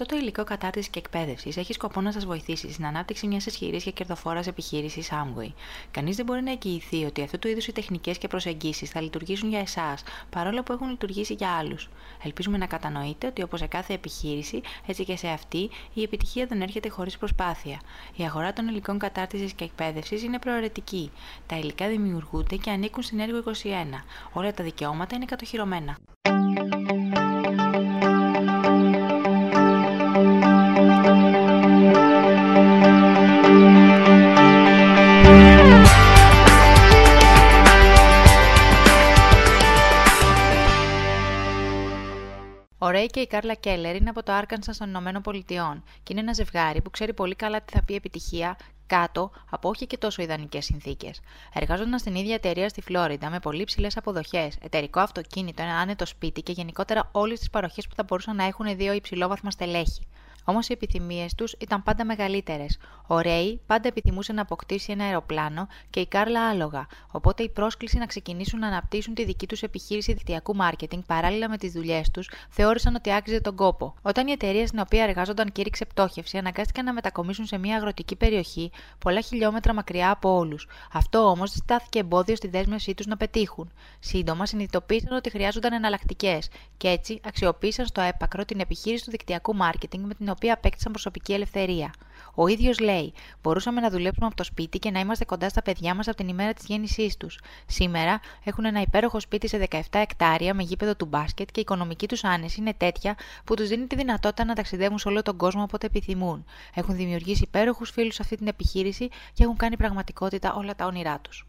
Αυτό το υλικό κατάρτισης και εκπαίδευσης έχει σκοπό να σας βοηθήσει στην ανάπτυξη μιας ισχυρής και κερδοφόρας επιχείρησης Amway. Κανείς δεν μπορεί να εγγυηθεί ότι αυτού του είδους οι τεχνικές και προσεγγίσεις θα λειτουργήσουν για εσάς, παρόλο που έχουν λειτουργήσει για άλλους. Ελπίζουμε να κατανοείτε ότι όπως σε κάθε επιχείρηση, έτσι και σε αυτή, η επιτυχία δεν έρχεται χωρίς προσπάθεια. Η αγορά των υλικών κατάρτισης και εκπαίδευσης είναι προαιρετική. Τα υλικά δημιουργούνται και ανήκουν στην έργο 21. Όλα τα δικαιώματα είναι κατοχυρωμένα. Ο Ρέι και η Κάρλα Κέλλερ είναι από το Άρκανσας των Ηνωμένων Πολιτειών και είναι ένα ζευγάρι που ξέρει πολύ καλά τι θα πει επιτυχία κάτω από όχι και τόσο ιδανικές συνθήκες. Εργάζονταν στην ίδια εταιρεία στη Φλόριντα με πολύ ψηλές αποδοχές, εταιρικό αυτοκίνητο, ένα άνετο σπίτι και γενικότερα όλες τις παροχές που θα μπορούσαν να έχουν δύο υψηλόβαθμα στελέχη. Όμως οι επιθυμίες τους ήταν πάντα μεγαλύτερες. Ο Ρέι πάντα επιθυμούσε να αποκτήσει ένα αεροπλάνο και η Κάρλα άλογα, οπότε η πρόσκληση να ξεκινήσουν να αναπτύσσουν τη δική τους επιχείρηση δικτυακού μάρκετινγκ παράλληλα με τις δουλειές τους θεώρησαν ότι άξιζε τον κόπο. Όταν η εταιρεία στην οποία εργάζονταν κήρυξε πτώχευση, αναγκάστηκαν να μετακομίσουν σε μια αγροτική περιοχή πολλά χιλιόμετρα μακριά από όλους. Αυτό όμως δεν στάθηκε εμπόδιο στη δέσμευσή τους να πετύχουν. Σύντομα συνειδητοποίησαν ότι χρειάζονταν εναλλακτικές και έτσι αξιοποίησαν στο έπακρο την επιχείρηση του δικτυακού μάρκετινγκ με την οποία απέκτησαν προσωπική ελευθερία. Ο ίδιος λέει: Μπορούσαμε να δουλέψουμε από το σπίτι και να είμαστε κοντά στα παιδιά μας από την ημέρα της γέννησής τους. Σήμερα έχουν ένα υπέροχο σπίτι σε 17 εκτάρια με γήπεδο του μπάσκετ και η οικονομική τους άνεση είναι τέτοια που τους δίνει τη δυνατότητα να ταξιδεύουν σε όλο τον κόσμο όποτε επιθυμούν. Έχουν δημιουργήσει υπέροχους φίλους σε αυτή την επιχείρηση και έχουν κάνει πραγματικότητα όλα τα όνειρά τους.